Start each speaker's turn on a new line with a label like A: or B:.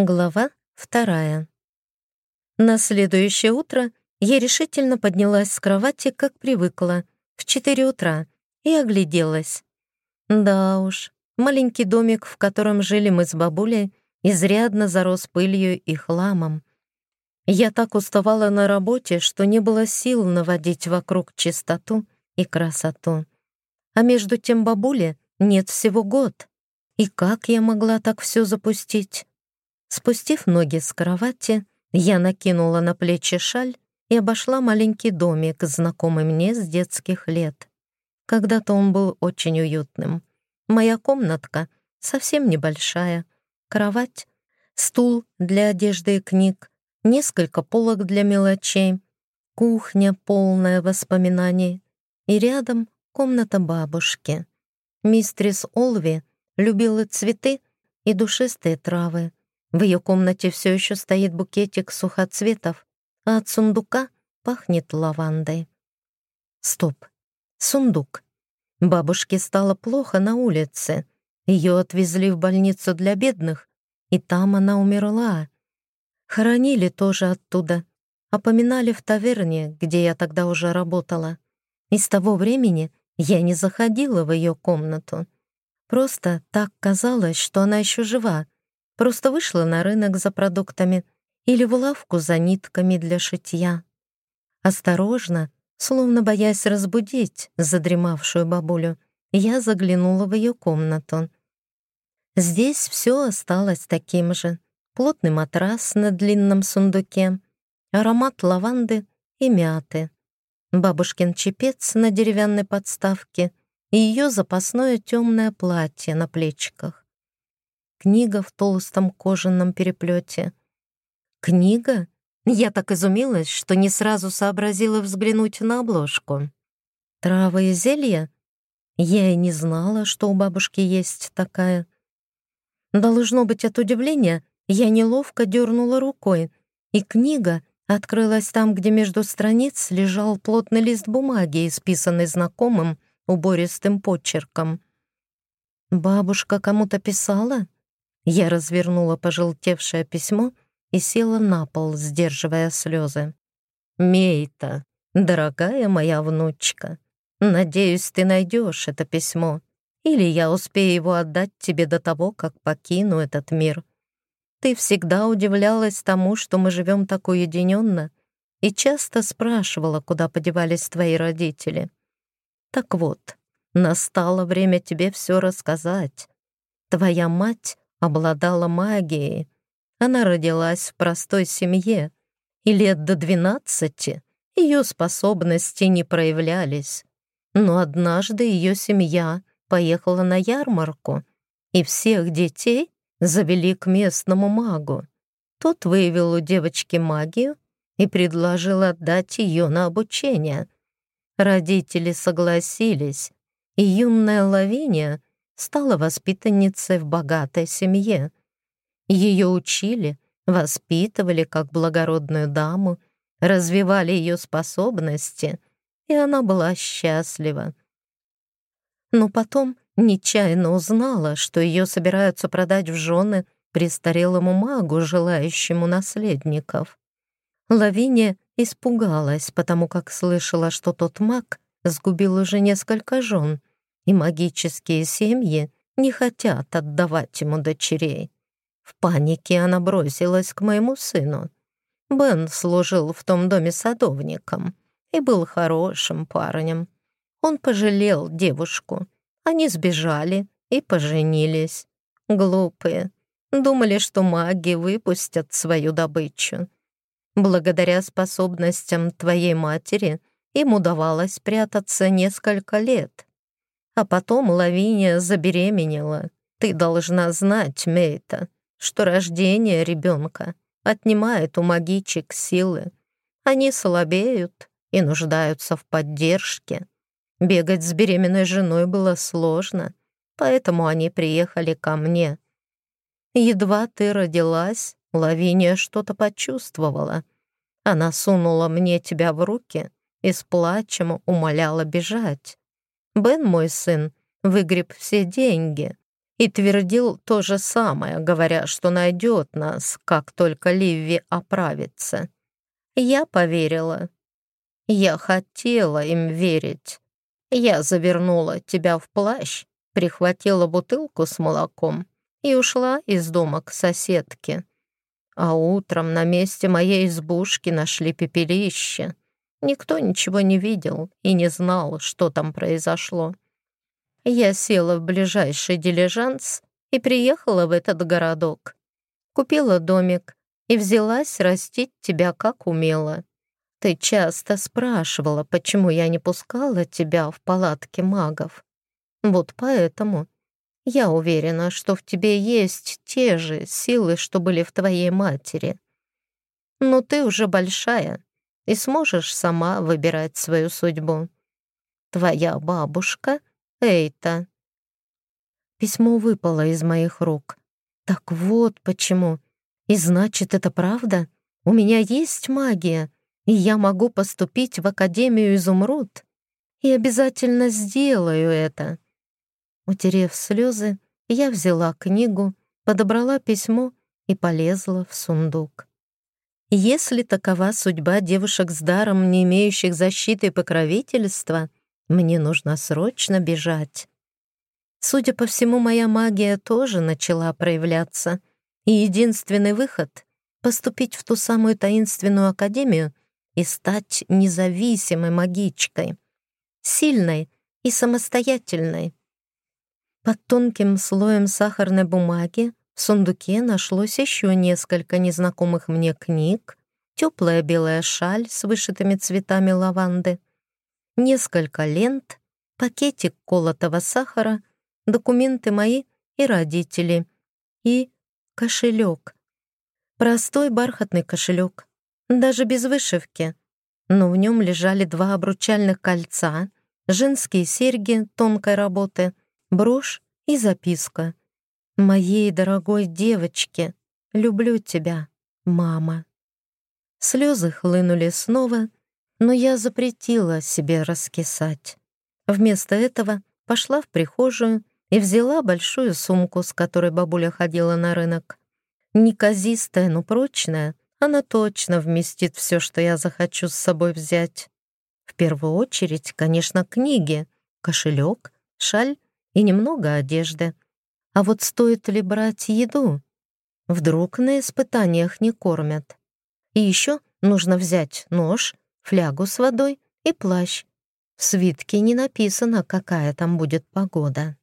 A: Глава вторая. На следующее утро я решительно поднялась с кровати, как привыкла, в четыре утра, и огляделась. Да уж, маленький домик, в котором жили мы с бабулей, изрядно зарос пылью и хламом. Я так уставала на работе, что не было сил наводить вокруг чистоту и красоту. А между тем бабуле нет всего год. И как я могла так все запустить? Спустив ноги с кровати, я накинула на плечи шаль и обошла маленький домик, знакомый мне с детских лет. Когда-то он был очень уютным. Моя комнатка совсем небольшая, кровать, стул для одежды и книг, несколько полок для мелочей, кухня, полная воспоминаний, и рядом комната бабушки. Мистрис Олви любила цветы и душистые травы. В ее комнате все еще стоит букетик сухоцветов, а от сундука пахнет лавандой. Стоп. Сундук. Бабушке стало плохо на улице. Ее отвезли в больницу для бедных, и там она умерла. Хоронили тоже оттуда. Опоминали в таверне, где я тогда уже работала. И с того времени я не заходила в ее комнату. Просто так казалось, что она еще жива, Просто вышла на рынок за продуктами или в лавку за нитками для шитья. Осторожно, словно боясь разбудить задремавшую бабулю, я заглянула в ее комнату. Здесь все осталось таким же. Плотный матрас на длинном сундуке, аромат лаванды и мяты, бабушкин чепец на деревянной подставке и ее запасное темное платье на плечиках книга в толстом кожаном переплете. Книга? Я так изумилась, что не сразу сообразила взглянуть на обложку. Травы и зелья? Я и не знала, что у бабушки есть такая. Должно быть от удивления, я неловко дернула рукой, и книга открылась там, где между страниц лежал плотный лист бумаги, исписанный знакомым убористым почерком. «Бабушка кому-то писала?» Я развернула пожелтевшее письмо и села на пол, сдерживая слезы. «Мейта, дорогая моя внучка, надеюсь, ты найдешь это письмо, или я успею его отдать тебе до того, как покину этот мир. Ты всегда удивлялась тому, что мы живем так уединенно, и часто спрашивала, куда подевались твои родители. Так вот, настало время тебе все рассказать. Твоя мать обладала магией. Она родилась в простой семье, и лет до двенадцати ее способности не проявлялись. Но однажды ее семья поехала на ярмарку, и всех детей завели к местному магу. Тот выявил у девочки магию и предложил отдать ее на обучение. Родители согласились, и юная Лавиния стала воспитанницей в богатой семье. Ее учили, воспитывали как благородную даму, развивали ее способности, и она была счастлива. Но потом нечаянно узнала, что ее собираются продать в жены престарелому магу, желающему наследников. Лавиния испугалась, потому как слышала, что тот маг сгубил уже несколько жен, и магические семьи не хотят отдавать ему дочерей. В панике она бросилась к моему сыну. Бен служил в том доме садовником и был хорошим парнем. Он пожалел девушку. Они сбежали и поженились. Глупые. Думали, что маги выпустят свою добычу. Благодаря способностям твоей матери им удавалось прятаться несколько лет. А потом Лавиния забеременела. Ты должна знать, Мейта, что рождение ребенка отнимает у магичек силы. Они слабеют и нуждаются в поддержке. Бегать с беременной женой было сложно, поэтому они приехали ко мне. Едва ты родилась, Лавиния что-то почувствовала. Она сунула мне тебя в руки и с плачем умоляла бежать. Бен, мой сын, выгреб все деньги и твердил то же самое, говоря, что найдет нас, как только Ливи оправится. Я поверила. Я хотела им верить. Я завернула тебя в плащ, прихватила бутылку с молоком и ушла из дома к соседке. А утром на месте моей избушки нашли пепелище. Никто ничего не видел и не знал, что там произошло. Я села в ближайший дилижанс и приехала в этот городок. Купила домик и взялась растить тебя как умела. Ты часто спрашивала, почему я не пускала тебя в палатки магов. Вот поэтому я уверена, что в тебе есть те же силы, что были в твоей матери. Но ты уже большая и сможешь сама выбирать свою судьбу. Твоя бабушка — Эйта. Письмо выпало из моих рук. Так вот почему. И значит, это правда? У меня есть магия и я могу поступить в Академию Изумруд. И обязательно сделаю это. Утерев слезы, я взяла книгу, подобрала письмо и полезла в сундук. Если такова судьба девушек с даром, не имеющих защиты и покровительства, мне нужно срочно бежать. Судя по всему, моя магия тоже начала проявляться, и единственный выход — поступить в ту самую таинственную академию, и стать независимой магичкой, сильной и самостоятельной. Под тонким слоем сахарной бумаги в сундуке нашлось еще несколько незнакомых мне книг, теплая белая шаль с вышитыми цветами лаванды, несколько лент, пакетик колотого сахара, документы мои и родители и кошелек. Простой бархатный кошелек, даже без вышивки. Но в нем лежали два обручальных кольца, женские серьги тонкой работы, брошь и записка. «Моей дорогой девочке, люблю тебя, мама». Слезы хлынули снова, но я запретила себе раскисать. Вместо этого пошла в прихожую и взяла большую сумку, с которой бабуля ходила на рынок. Неказистая, но прочная, она точно вместит все, что я захочу с собой взять. В первую очередь, конечно, книги, кошелек, шаль и немного одежды. А вот стоит ли брать еду? Вдруг на испытаниях не кормят. И еще нужно взять нож, флягу с водой и плащ. В свитке не написано, какая там будет погода.